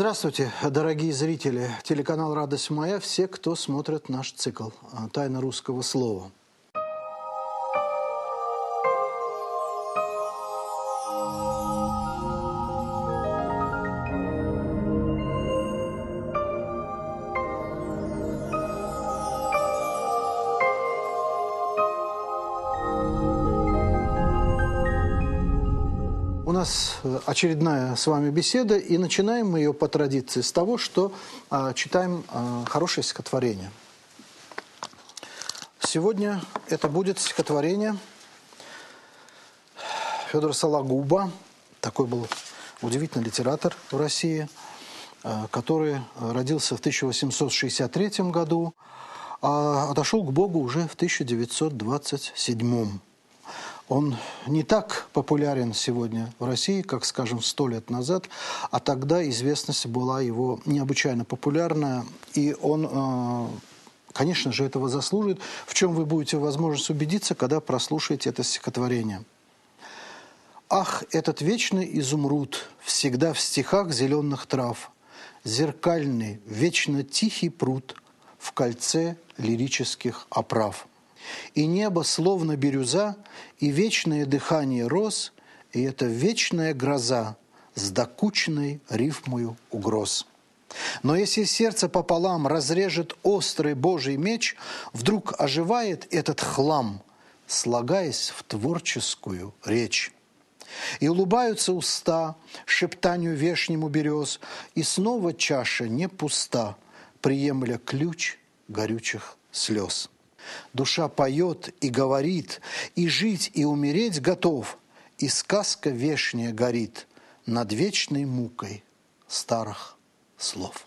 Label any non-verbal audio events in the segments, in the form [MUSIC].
Здравствуйте, дорогие зрители. Телеканал «Радость моя», все, кто смотрит наш цикл «Тайна русского слова». Очередная с вами беседа, и начинаем мы ее по традиции с того, что э, читаем э, хорошее стихотворение. Сегодня это будет стихотворение Федора Сологуба, такой был удивительный литератор в России, э, который родился в 1863 году, а отошел к Богу уже в 1927 он не так популярен сегодня в России, как, скажем, сто лет назад, а тогда известность была его необычайно популярная, и он, э, конечно же, этого заслужит, в чем вы будете возможность убедиться, когда прослушаете это стихотворение. «Ах, этот вечный изумруд, всегда в стихах зеленых трав, зеркальный, вечно тихий пруд в кольце лирических оправ» и небо словно бирюза, и вечное дыхание роз, и это вечная гроза с докучной рифмою угроз. Но если сердце пополам разрежет острый Божий меч, вдруг оживает этот хлам, слагаясь в творческую речь. И улыбаются уста шептанию вешнему берез, и снова чаша не пуста, приемля ключ горючих слез. Душа поет и говорит, и жить, и умереть готов, и сказка вешняя горит над вечной мукой старых слов.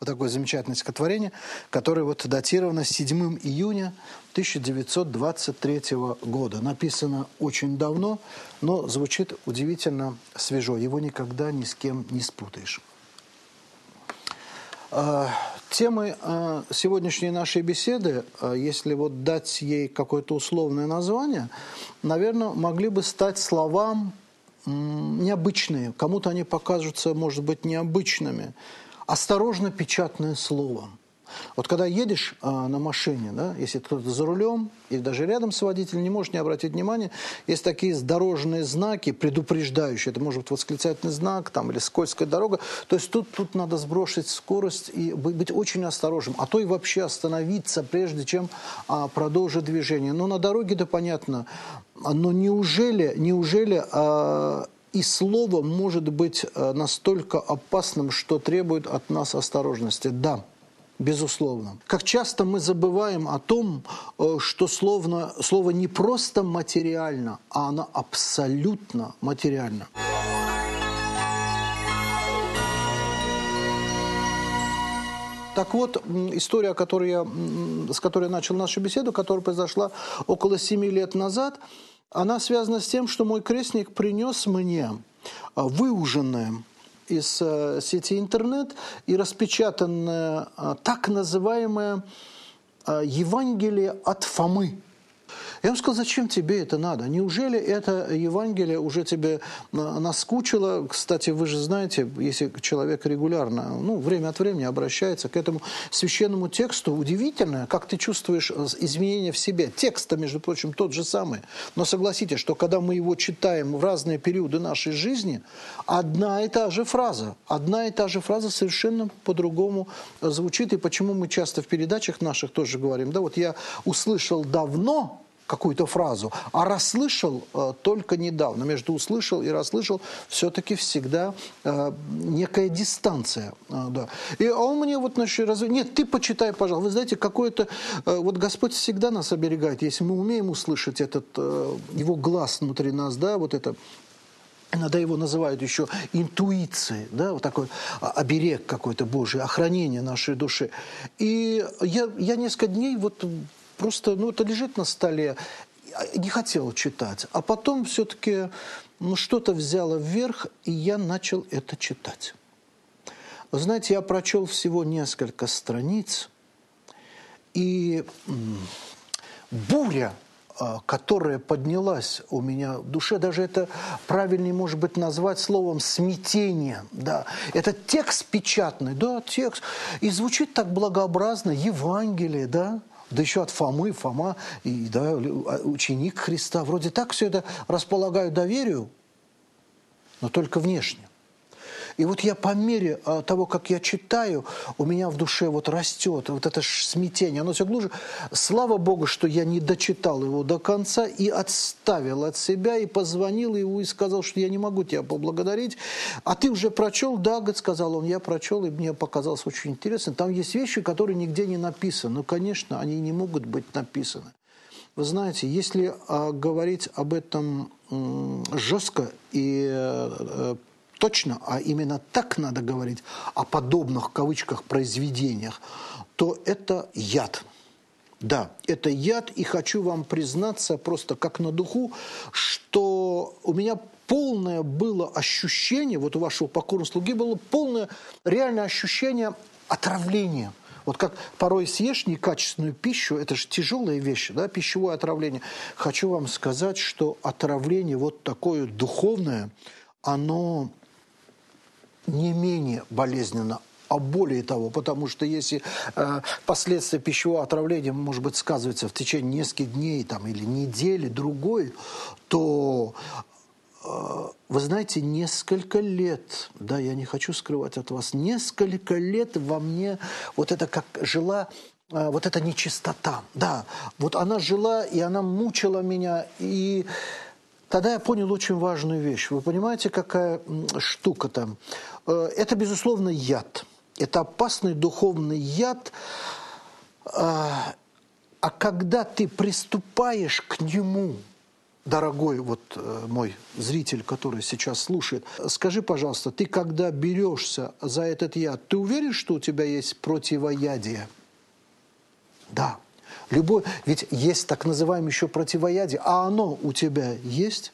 Вот такое замечательное стихотворение, которое вот датировано 7 июня 1923 года. Написано очень давно, но звучит удивительно свежо. Его никогда ни с кем не спутаешь. Темы а, сегодняшней нашей беседы, а, если вот дать ей какое-то условное название, наверное, могли бы стать словам необычные. Кому-то они покажутся, может быть, необычными. Осторожно печатное слово – вот когда едешь а, на машине, да, если кто-то за рулем или даже рядом с водителем, не можешь не обратить внимания, есть такие дорожные знаки, предупреждающие. Это может быть восклицательный знак там, или скользкая дорога. То есть тут, тут надо сбросить скорость и быть очень осторожным. А то и вообще остановиться, прежде чем а, продолжить движение. Но на дороге, да понятно. Но неужели, неужели а, и слово может быть а, настолько опасным, что требует от нас осторожности? Да безусловно. Как часто мы забываем о том, э, что словно, слово не просто материально, а оно абсолютно материально. Так вот, история, я, с которой я начал нашу беседу, которая произошла около семи лет назад, она связана с тем, что мой крестник принес мне выуженное из э, сети интернет и распечатанное э, так называемое э, Евангелие от Фомы. Я ему сказал, зачем тебе это надо? Неужели это Евангелие уже тебе наскучило? Кстати, вы же знаете, если человек регулярно, ну, время от времени обращается к этому священному тексту, удивительно, как ты чувствуешь изменения в себе. Текст-то, между прочим, тот же самый. Но согласитесь, что когда мы его читаем в разные периоды нашей жизни, одна и та же фраза, одна и та же фраза совершенно по-другому звучит. И почему мы часто в передачах наших тоже говорим, да, вот я услышал давно, какую-то фразу, а расслышал э, только недавно. Между услышал и расслышал все-таки всегда э, некая дистанция. Э, да. И а он мне вот значит, раз... Нет, ты почитай, пожалуйста. Вы знаете, какое-то... Э, вот Господь всегда нас оберегает, если мы умеем услышать этот, э, его глаз внутри нас, да, вот это Иногда его называют еще интуицией, да, вот такой оберег какой-то Божий, охранение нашей души. И я, я несколько дней вот просто, ну, это лежит на столе, не хотел читать. А потом все-таки ну, что-то взяло вверх, и я начал это читать. Вы знаете, я прочел всего несколько страниц, и буря а, которая поднялась у меня в душе, даже это правильнее, может быть, назвать словом смятение, да, это текст печатный, да, текст, и звучит так благообразно, Евангелие, да, да еще от Фомы, Фома, и, да, ученик Христа, вроде так все это располагаю доверию, но только внешне. И вот я по мере а, того, как я читаю, у меня в душе вот растет вот это смятение, оно все глубже. Слава Богу, что я не дочитал его до конца и отставил от себя, и позвонил ему и сказал, что я не могу тебя поблагодарить. А ты уже прочел? Да, говорит, сказал он, я прочел, и мне показалось очень интересно. Там есть вещи, которые нигде не написаны. Ну, конечно, они не могут быть написаны. Вы знаете, если а, говорить об этом жестко и э, точно, а именно так надо говорить о подобных, в кавычках, произведениях, то это яд. Да, это яд, и хочу вам признаться просто как на духу, что у меня полное было ощущение, вот у вашего покорного слуги было полное реальное ощущение отравления. Вот как порой съешь некачественную пищу, это же тяжелая вещь, да, пищевое отравление. Хочу вам сказать, что отравление вот такое духовное, оно не менее болезненно, а более того, потому что если э, последствия пищевого отравления, может быть, сказываются в течение нескольких дней там, или недели, другой, то, э, вы знаете, несколько лет, да, я не хочу скрывать от вас, несколько лет во мне вот это как жила э, вот эта нечистота, да, вот она жила, и она мучила меня, и тогда я понял очень важную вещь. Вы понимаете, какая штука там? Э, это, безусловно, яд. Это опасный духовный яд. А, а когда ты приступаешь к нему, дорогой вот э, мой зритель, который сейчас слушает, скажи, пожалуйста, ты когда берешься за этот яд, ты уверен, что у тебя есть противоядие? Да. Любой, ведь есть так называемое еще противоядие, а оно у тебя есть?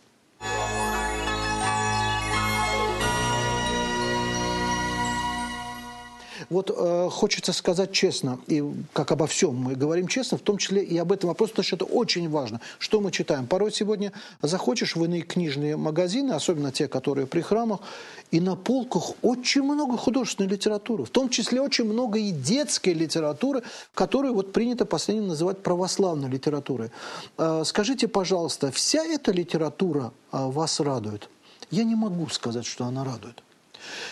Вот э, хочется сказать честно, и как обо всем мы говорим честно, в том числе и об этом вопросе, потому что это очень важно. Что мы читаем? Порой сегодня захочешь в иные книжные магазины, особенно те, которые при храмах, и на полках очень много художественной литературы, в том числе очень много и детской литературы, которую вот принято последним называть православной литературой. Э, скажите, пожалуйста, вся эта литература э, вас радует? Я не могу сказать, что она радует.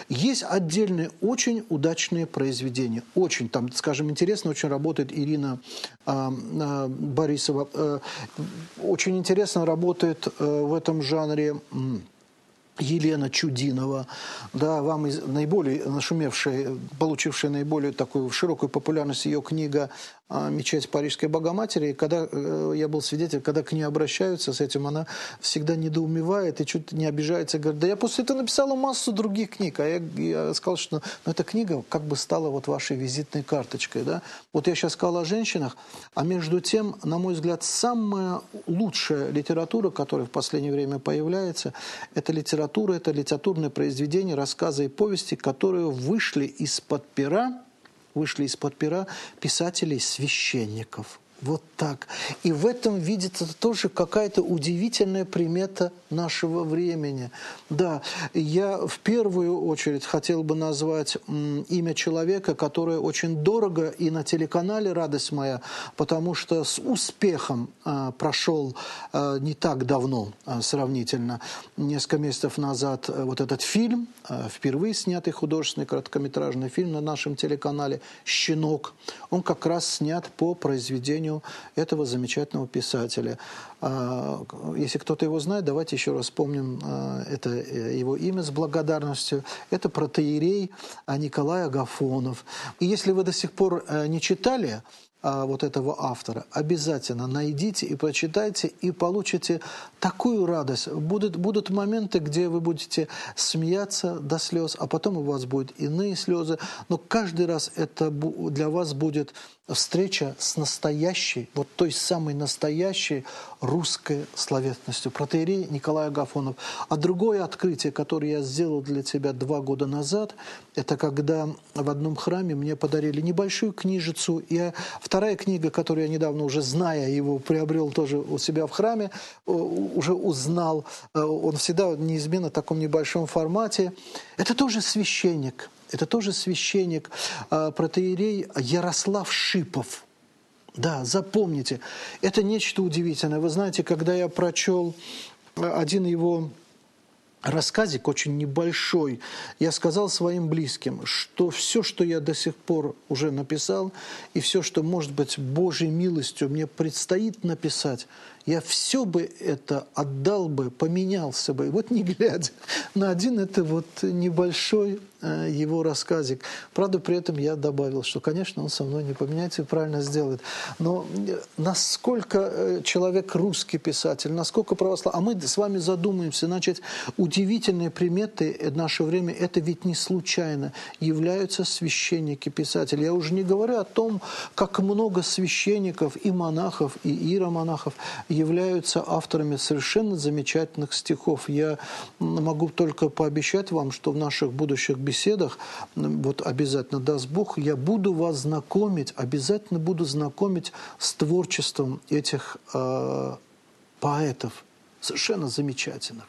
Есть отдельные очень удачные произведения. Очень, там, скажем, интересно очень работает Ирина э, э, Борисова. Э, очень интересно работает э, в этом жанре... Э, Елена Чудинова, да, вам из, наиболее нашумевшая, получившая наиболее такую широкую популярность ее книга а, мечеть Парижской Богоматери. И когда э, я был свидетель, когда к ней обращаются с этим, она всегда недоумевает и чуть не обижается. Говорит, да я после этого написала массу других книг. А я, я сказал, что ну, эта книга как бы стала вот вашей визитной карточкой. Да? Вот я сейчас сказал о женщинах, а между тем, на мой взгляд, самая лучшая литература, которая в последнее время появляется, это литература, это литературное произведение, рассказы и повести, которые вышли из-под пера вышли из-под пера писателей-священников. Вот так. И в этом видится тоже какая-то удивительная примета нашего времени. Да, я в первую очередь хотел бы назвать имя человека, которое очень дорого и на телеканале «Радость моя», потому что с успехом а, прошел а, не так давно, а, сравнительно, несколько месяцев назад, а, вот этот фильм, а, впервые снятый художественный короткометражный фильм на нашем телеканале «Щенок». Он как раз снят по произведению этого замечательного писателя. А, если кто-то его знает, давайте еще раз вспомним а, это э, его имя с благодарностью. Это протеерей Николай Агафонов. И если вы до сих пор э, не читали а, вот этого автора, обязательно найдите и прочитайте, и получите такую радость. Будут, будут моменты, где вы будете смеяться до слез, а потом у вас будут иные слезы, но каждый раз это для вас будет встреча с настоящей, вот той самой настоящей русской словесностью, протеерей Николай Агафонов. А другое открытие, которое я сделал для тебя два года назад, это когда в одном храме мне подарили небольшую книжицу. И вторая книга, которую я недавно уже зная его, приобрел тоже у себя в храме, уже узнал. Э, он всегда неизменно в таком небольшом формате. Это тоже священник. Это тоже священник, э, протеерей Ярослав Шипов – да, запомните, это нечто удивительное. Вы знаете, когда я прочел э, один его рассказик, очень небольшой, я сказал своим близким, что все, что я до сих пор уже написал, и все, что, может быть, Божьей милостью мне предстоит написать, я все бы это отдал бы, поменялся бы. Вот не глядя на один это вот небольшой Э, его рассказик. Правда, при этом я добавил, что, конечно, он со мной не поменяется и правильно сделает. Но э, насколько э, человек русский писатель, насколько православный, а мы с вами задумаемся, значит, удивительные приметы в наше время, это ведь не случайно, являются священники, писатели. Я уже не говорю о том, как много священников и монахов, и иеромонахов являются авторами совершенно замечательных стихов. Я могу только пообещать вам, что в наших будущих беседах вот обязательно даст Бог, я буду вас знакомить, обязательно буду знакомить с творчеством этих э, поэтов, совершенно замечательных,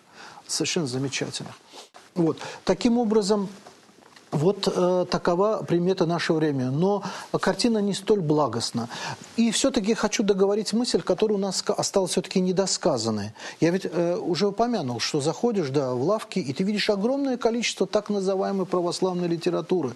совершенно замечательных. Вот. Таким образом, вот э, такова примета нашего времени. Но картина не столь благостна. И все-таки хочу договорить мысль, которая у нас осталась все-таки недосказанной. Я ведь э, уже упомянул, что заходишь да, в лавки, и ты видишь огромное количество так называемой православной литературы.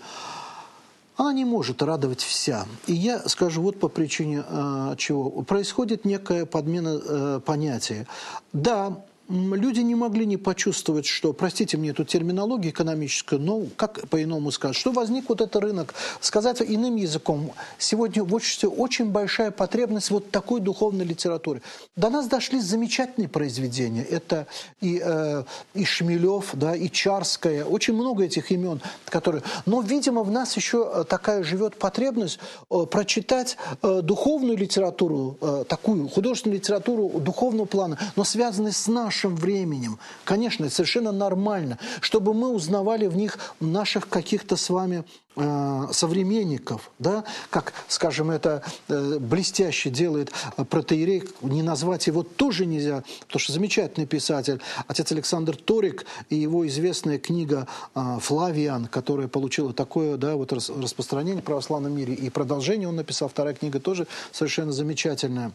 Она не может радовать вся. И я скажу вот по причине э, чего. Происходит некая подмена э, понятия. Да, люди не могли не почувствовать, что, простите мне эту терминологию экономическую, но как по-иному сказать, что возник вот этот рынок. Сказать иным языком, сегодня в обществе очень большая потребность вот такой духовной литературы. До нас дошли замечательные произведения. Это и, э, и Шмелев, да, и Чарская, очень много этих имен, которые... Но, видимо, в нас еще такая живет потребность э, прочитать э, духовную литературу, э, такую художественную литературу духовного плана, но связанную с нашей нашим временем. Конечно, совершенно нормально, чтобы мы узнавали в них наших каких-то с вами э, современников, да, как, скажем, это э, блестяще делает протеерей, не назвать его тоже нельзя, потому что замечательный писатель, отец Александр Торик и его известная книга э, «Флавиан», которая получила такое, да, вот распространение в православном мире, и продолжение он написал, вторая книга тоже совершенно замечательная.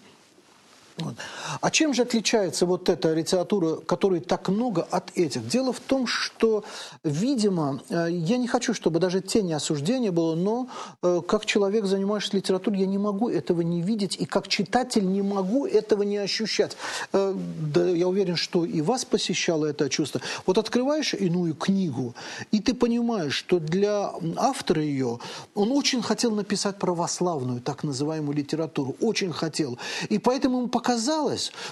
Вот. А чем же отличается вот эта литература, которой так много, от этих? Дело в том, что, видимо, э, я не хочу, чтобы даже тени осуждения было, но э, как человек, занимающийся литературой, я не могу этого не видеть, и как читатель не могу этого не ощущать. Э, да, я уверен, что и вас посещало это чувство. Вот открываешь иную книгу, и ты понимаешь, что для автора ее он очень хотел написать православную, так называемую литературу, очень хотел. И поэтому ему показалось,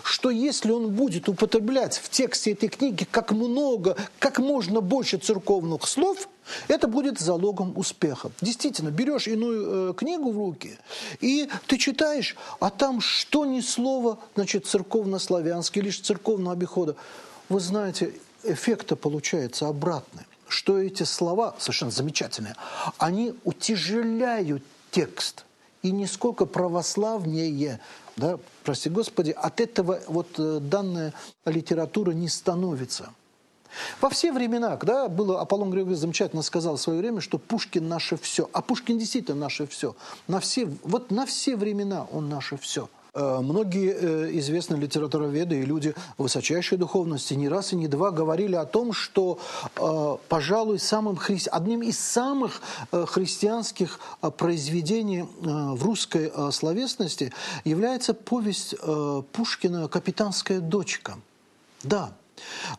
что если он будет употреблять в тексте этой книги как много, как можно больше церковных слов, это будет залогом успеха. Действительно, берешь иную э, книгу в руки, и ты читаешь, а там что ни слово, значит, церковно-славянский, лишь церковного обихода. Вы знаете, эффекта получается обратный что эти слова, совершенно замечательные, они утяжеляют текст. И нисколько православнее да, прости Господи, от этого вот э, данная литература не становится. Во все времена, когда было, Аполлон Григорьевич замечательно сказал в свое время, что Пушкин наше все. А Пушкин действительно наше все. На все, вот на все времена он наше все. Э, многие э, известные литературоведы и люди высочайшей духовности не раз и не два говорили о том, что, э, пожалуй, самым хри... одним из самых христианских произведений в русской словесности является повесть Пушкина «Капитанская дочка». Да,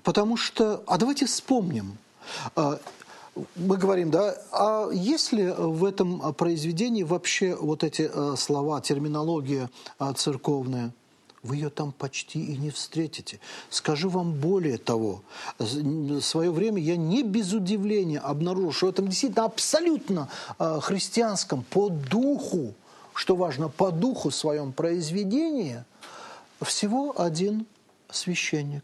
потому что... А давайте вспомним мы говорим, да, а есть ли в этом произведении вообще вот эти э, слова, терминология э, церковная? Вы ее там почти и не встретите. Скажу вам более того, в свое время я не без удивления обнаружил, что в этом действительно абсолютно э, христианском, по духу, что важно, по духу своем произведении, всего один священник.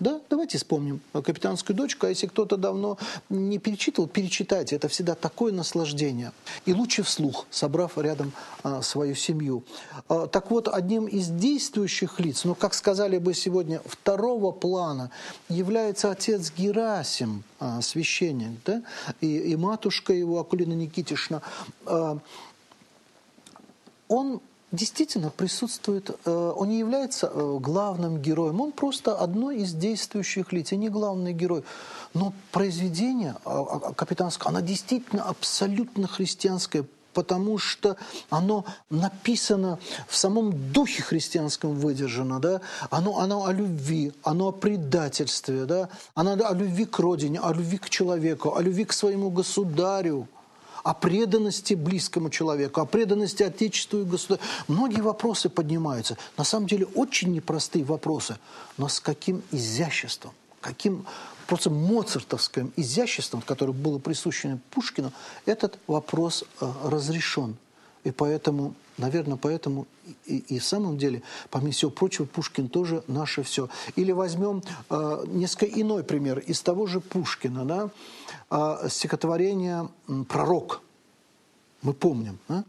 Да, давайте вспомним «Капитанскую дочку», а если кто-то давно не перечитывал, перечитайте, это всегда такое наслаждение. И лучше вслух, собрав рядом а, свою семью. А, так вот, одним из действующих лиц, ну, как сказали бы сегодня, второго плана, является отец Герасим, а, священник, да, и, и матушка его, Акулина Никитишна. А, он действительно присутствует, э, он не является э, главным героем, он просто одно из действующих лиц, и не главный герой. Но произведение а, а, капитанское, оно действительно абсолютно христианское, потому что оно написано в самом духе христианском выдержано, да? оно, оно о любви, оно о предательстве, да? оно о любви к родине, о любви к человеку, о любви к своему государю – о преданности близкому человеку, о преданности Отечеству и государству. Многие вопросы поднимаются. На самом деле очень непростые вопросы, но с каким изяществом, каким просто моцартовским изяществом, которое было присуще Пушкину, этот вопрос э, разрешен. И поэтому, наверное, поэтому и, и в самом деле, помимо всего прочего, Пушкин тоже наше все. Или возьмем э, несколько иной пример из того же Пушкина, да, э, стихотворение «Пророк». Мы помним. Да?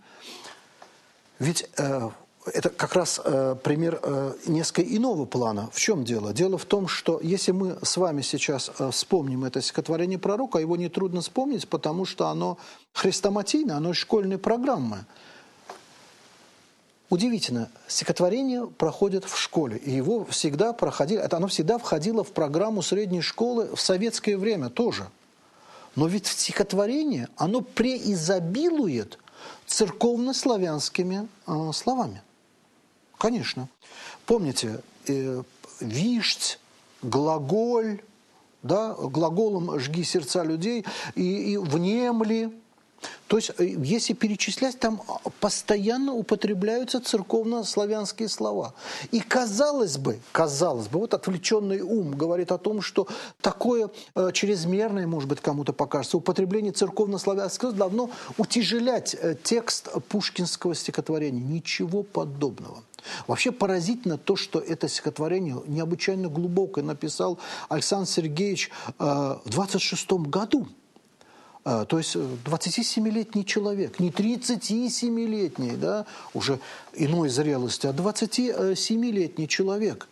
Ведь э, это как раз э, пример э, несколько иного плана. В чем дело? Дело в том, что если мы с вами сейчас э, вспомним это стихотворение пророка, его нетрудно вспомнить, потому что оно хрестоматийно, оно школьной программы. Удивительно, стихотворение проходит в школе, и его всегда проходили, это оно всегда входило в программу средней школы в советское время тоже. Но ведь стихотворение, оно преизобилует церковно-славянскими э, словами. Конечно. Помните, э, вишть, глаголь, да, глаголом «жги сердца людей» и, и «внемли», то есть, э, если перечислять, там постоянно употребляются церковно-славянские слова. И казалось бы, казалось бы, вот отвлеченный ум говорит о том, что такое э, чрезмерное, может быть, кому-то покажется, употребление церковно-славянских слов должно утяжелять э, текст пушкинского стихотворения. Ничего подобного. Вообще поразительно то, что это стихотворение необычайно глубокое написал Александр Сергеевич э, в 26 году. А, то есть 27-летний э, человек, не 37-летний, да, уже иной зрелости, а 27-летний человек.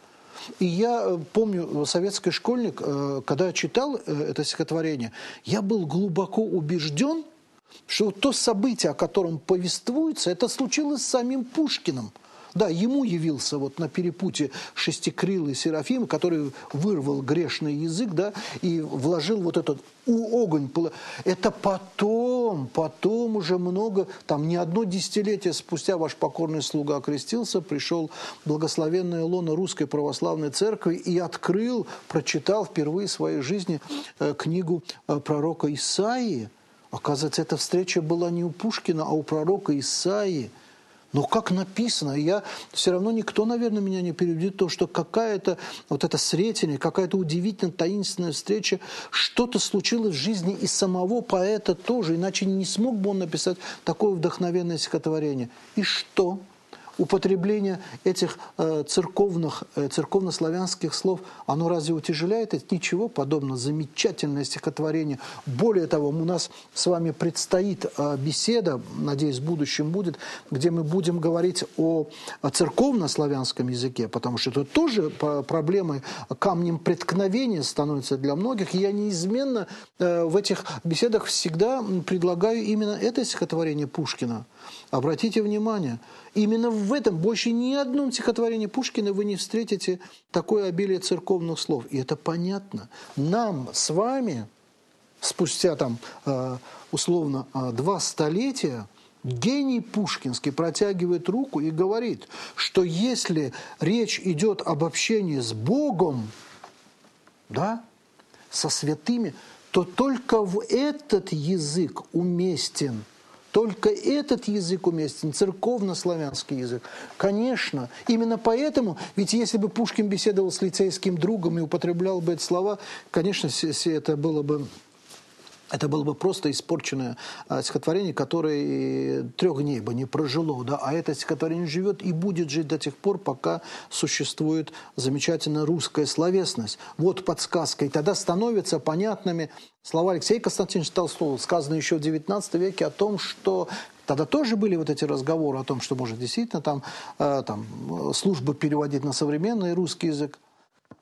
И я э, помню, советский школьник, э, когда читал это стихотворение, я был глубоко убежден, что то событие, о котором повествуется, это случилось с самим Пушкиным – да, ему явился вот на перепуте шестикрылый Серафим, который вырвал грешный язык, да, и вложил вот этот огонь. Это потом, потом уже много, там не одно десятилетие спустя ваш покорный слуга окрестился, пришел благословенная лона Русской Православной Церкви и открыл, прочитал впервые в своей жизни э, книгу э, пророка Исаии. Оказывается, эта встреча была не у Пушкина, а у пророка Исаии – но как написано, я все равно никто, наверное, меня не переубедит, то, что какая-то вот это сретение, какая-то удивительно таинственная встреча, что-то случилось в жизни и самого поэта тоже, иначе не смог бы он написать такое вдохновенное стихотворение. И что? Употребление этих э, церковных, э, церковно-славянских слов, оно разве утяжеляет? Это ничего подобного. Замечательное стихотворение. Более того, у нас с вами предстоит э, беседа, надеюсь, в будущем будет, где мы будем говорить о, церковно-славянском языке, потому что это тоже проблемой, камнем преткновения становится для многих. Я неизменно в этих беседах всегда предлагаю именно это стихотворение Пушкина. Обратите внимание, именно в этом больше ни одном стихотворении Пушкина вы не встретите такое обилие церковных слов. И это понятно. Нам с вами, спустя там э, условно э, два столетия, гений пушкинский протягивает руку и говорит, что если речь идет об общении с Богом, да, со святыми, то только в этот язык уместен – только этот язык уместен, церковно-славянский язык. Конечно, именно поэтому, ведь если бы Пушкин беседовал с лицейским другом и употреблял бы эти слова, конечно, это было бы это было бы просто испорченное а, стихотворение, которое трех дней бы не прожило. Да? А это стихотворение живет и будет жить до тех пор, пока существует замечательная русская словесность. Вот подсказка. И тогда становятся понятными слова Алексея Константиновича Толстого, сказанные еще в XIX веке о том, что Тогда тоже были вот эти разговоры о том, что может действительно там, э, там службы переводить на современный русский язык.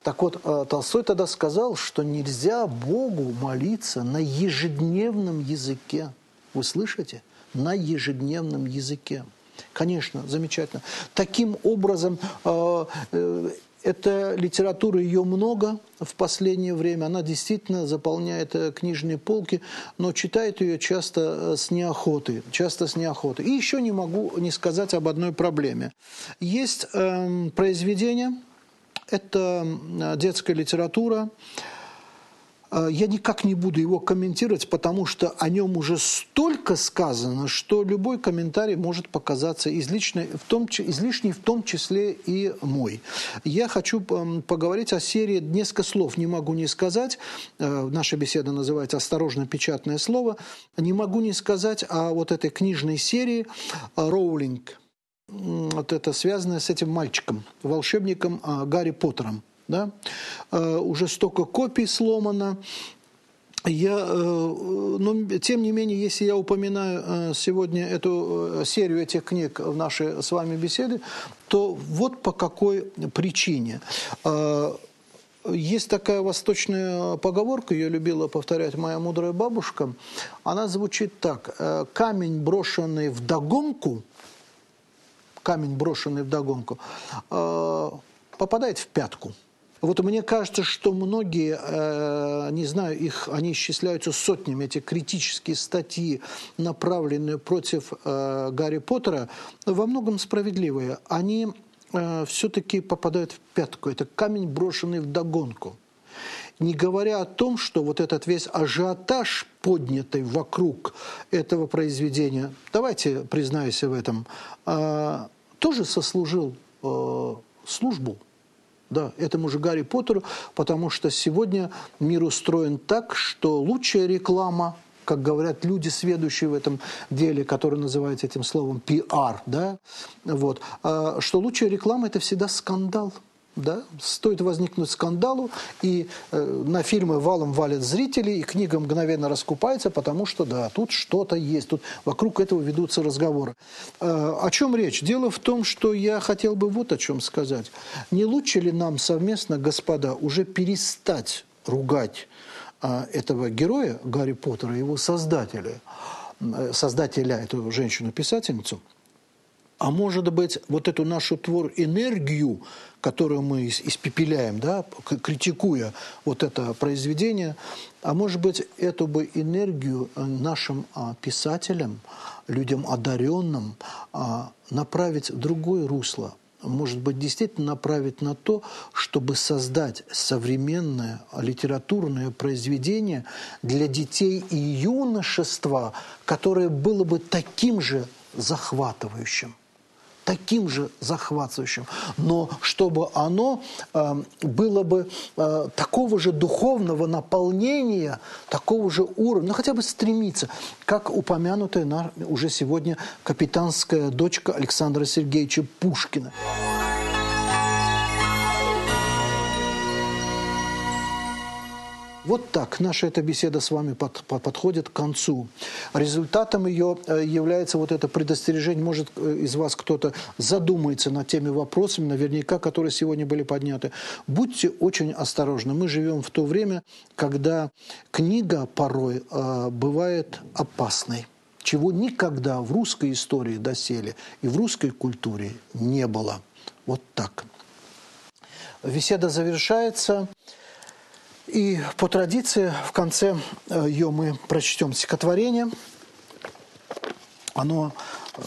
Так вот, э, Толстой тогда сказал, что нельзя Богу молиться на ежедневном языке. Вы слышите? На ежедневном языке. Конечно, замечательно. Таким образом, э, э, эта литература, ее много в последнее время, она действительно заполняет книжные полки, но читает ее часто с неохотой, часто с неохотой. И еще не могу не сказать об одной проблеме. Есть э, произведения, это детская литература. А, я никак не буду его комментировать, потому что о нем уже столько сказано, что любой комментарий может показаться излишней, в том, излишней, в том числе и мой. Я хочу поговорить о серии «Несколько слов не могу не сказать». Э, наша беседа называется «Осторожно печатное слово». Не могу не сказать о вот этой книжной серии «Роулинг» вот это связанное с этим мальчиком, волшебником а, Гарри Поттером. Да? А, уже столько копий сломано. Я, э, но тем не менее, если я упоминаю э, сегодня эту э, серию этих книг в нашей с вами беседе, то вот по какой причине. А, есть такая восточная поговорка, ее любила повторять моя мудрая бабушка. Она звучит так. «Камень, брошенный в догонку, камень, брошенный в догонку, э, попадает в пятку. Вот мне кажется, что многие, э, не знаю, их, они исчисляются сотнями, эти критические статьи, направленные против э, Гарри Поттера, во многом справедливые. Они все-таки попадают в пятку. Это камень, брошенный в догонку. Не говоря о том, что вот этот весь ажиотаж, поднятый вокруг этого произведения, давайте признаюсь в этом, тоже сослужил э, службу. Да, этому же Гарри Поттеру, потому что сегодня мир устроен так, что лучшая реклама, как говорят люди, сведущие в этом деле, которые называют этим словом пиар, да, вот, э, что лучшая реклама – это всегда скандал – да? Стоит возникнуть скандалу, и э, на фильмы валом валят зрители, и книга мгновенно раскупается, потому что, да, тут что-то есть, тут вокруг этого ведутся разговоры. Э, о чем речь? Дело в том, что я хотел бы вот о чем сказать. Не лучше ли нам совместно, господа, уже перестать ругать э, этого героя Гарри Поттера, его создателя, э, создателя, эту женщину-писательницу, а может быть, вот эту нашу твор энергию, которую мы испепеляем, да, критикуя вот это произведение, а может быть, эту бы энергию э, нашим а, писателям, людям одаренным а, направить в другое русло, может быть, действительно направить на то, чтобы создать современное литературное произведение для детей и юношества, которое было бы таким же захватывающим таким же захватывающим, но чтобы оно э, было бы э, такого же духовного наполнения, такого же уровня, ну хотя бы стремиться, как упомянутая на, уже сегодня капитанская дочка Александра Сергеевича Пушкина. Вот так наша эта беседа с вами под, под, подходит к концу. Результатом ее э, является вот это предостережение. Может, э, из вас кто-то задумается над теми вопросами, наверняка, которые сегодня были подняты. Будьте очень осторожны. Мы живем в то время, когда книга порой э, бывает опасной чего никогда в русской истории доселе и в русской культуре не было. Вот так. Беседа завершается. И по традиции в конце э, ее мы прочтем стихотворение. Оно э,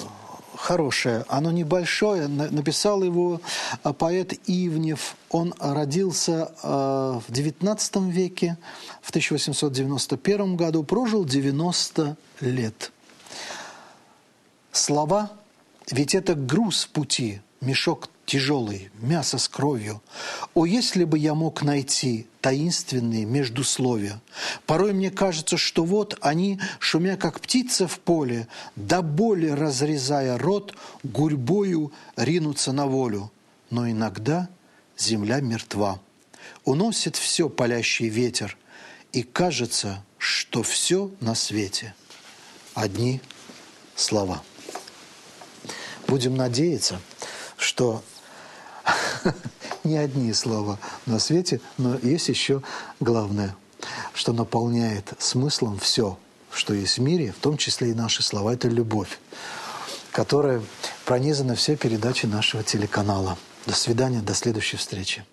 хорошее, оно небольшое. Написал его э, поэт Ивнев. Он родился в XIX веке, в 1891 году, прожил 90 лет. Слова, ведь это груз пути, мешок тяжелый, мясо с кровью. О, если бы я мог найти таинственные междусловия. Порой мне кажется, что вот они, шумя как птица в поле, до боли разрезая рот, гурьбою ринутся на волю. Но иногда земля мертва. Уносит все палящий ветер, и кажется, что все на свете одни слова. Будем надеяться, что [LAUGHS] не одни слова на свете, но есть еще главное, что наполняет смыслом все, что есть в мире, в том числе и наши слова, это любовь, которая пронизана все передачи нашего телеканала. До свидания, до следующей встречи.